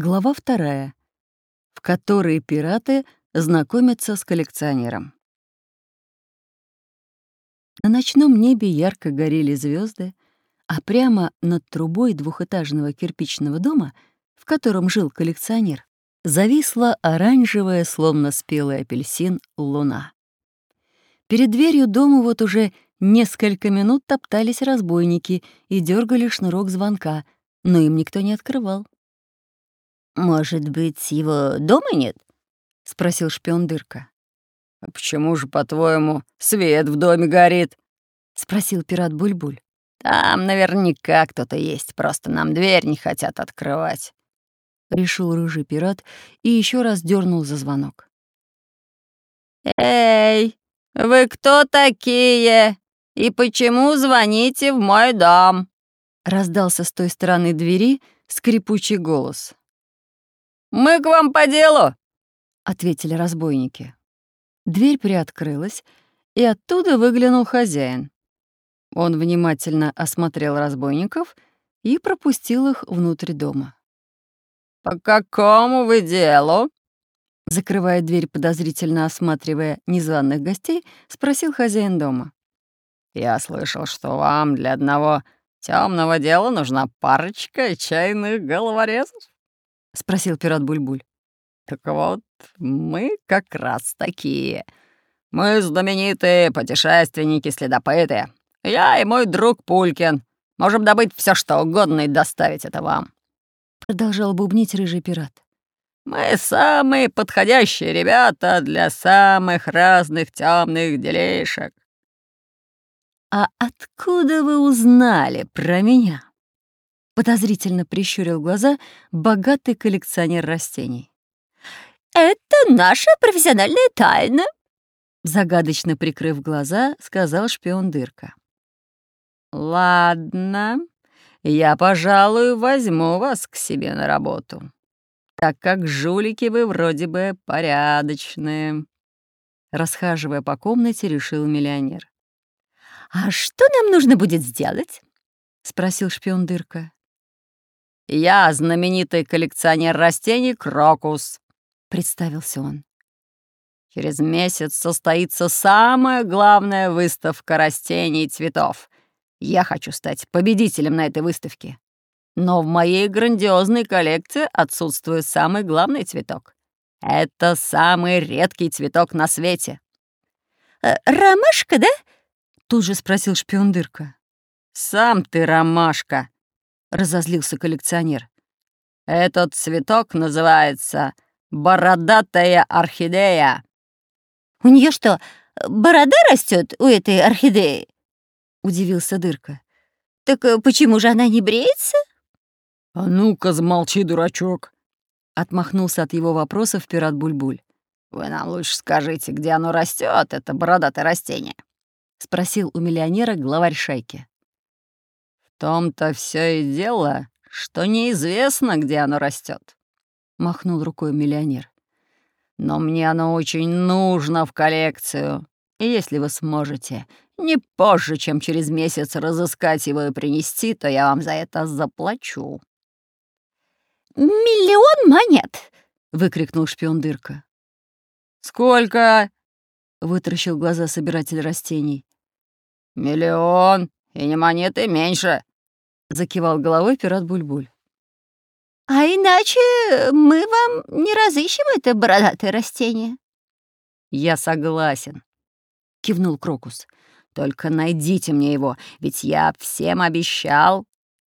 Глава вторая, в которой пираты знакомятся с коллекционером. На ночном небе ярко горели звезды, а прямо над трубой двухэтажного кирпичного дома, в котором жил коллекционер, зависла оранжевая, словно спелый апельсин, луна. Перед дверью дома вот уже несколько минут топтались разбойники и дергали шнурок звонка, но им никто не открывал. «Может быть, его дома нет?» — спросил шпион Дырка. «А почему же, по-твоему, свет в доме горит?» — спросил пират Бульбуль. «Там наверняка кто-то есть, просто нам дверь не хотят открывать», — решил рыжий пират и еще раз дернул за звонок. «Эй, вы кто такие? И почему звоните в мой дом?» Раздался с той стороны двери скрипучий голос. «Мы к вам по делу!» — ответили разбойники. Дверь приоткрылась, и оттуда выглянул хозяин. Он внимательно осмотрел разбойников и пропустил их внутрь дома. «По какому вы делу?» Закрывая дверь, подозрительно осматривая незваных гостей, спросил хозяин дома. «Я слышал, что вам для одного темного дела нужна парочка чайных головорезов?» — спросил пират Бульбуль. «Так вот, мы как раз такие. Мы знаменитые путешественники-следопыты. Я и мой друг Пулькин. Можем добыть все, что угодно и доставить это вам». Продолжал бубнить рыжий пират. «Мы самые подходящие ребята для самых разных темных делишек». «А откуда вы узнали про меня?» Подозрительно прищурил глаза богатый коллекционер растений. «Это наша профессиональная тайна», загадочно прикрыв глаза, сказал шпион Дырка. «Ладно, я, пожалуй, возьму вас к себе на работу, так как жулики вы вроде бы порядочные», расхаживая по комнате, решил миллионер. «А что нам нужно будет сделать?» — спросил шпион Дырка. «Я знаменитый коллекционер растений Крокус», — представился он. «Через месяц состоится самая главная выставка растений и цветов. Я хочу стать победителем на этой выставке. Но в моей грандиозной коллекции отсутствует самый главный цветок. Это самый редкий цветок на свете». «Э, «Ромашка, да?» — тут же спросил шпион Дырка. «Сам ты ромашка», — разозлился коллекционер. «Этот цветок называется бородатая орхидея». «У нее что, борода растет у этой орхидеи?» — удивился Дырка. «Так э, почему же она не бреется?» «А ну-ка, замолчи, дурачок!» — отмахнулся от его вопросов пират Бульбуль. «Вы нам лучше скажите, где оно растет, это бородатое растение?» — спросил у миллионера главарь шайки том-то все и дело, что неизвестно, где оно растет, махнул рукой миллионер. Но мне оно очень нужно в коллекцию. И если вы сможете не позже, чем через месяц разыскать его и принести, то я вам за это заплачу. «Миллион монет!» — выкрикнул шпион Дырка. «Сколько?» — вытаращил глаза собиратель растений. «Миллион, и не монеты меньше», — закивал головой пират Бульбуль. «А иначе мы вам не разыщем это бородатое растение». «Я согласен», — кивнул Крокус. «Только найдите мне его, ведь я всем обещал,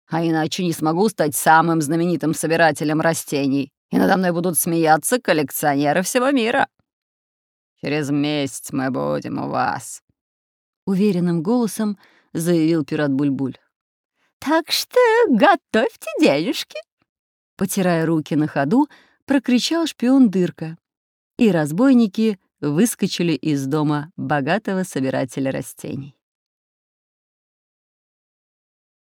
а иначе не смогу стать самым знаменитым собирателем растений, и надо мной будут смеяться коллекционеры всего мира. Через месяц мы будем у вас», — уверенным голосом заявил пират Бульбуль. Так что готовьте денежки!» Потирая руки на ходу, прокричал шпион Дырка. И разбойники выскочили из дома богатого собирателя растений.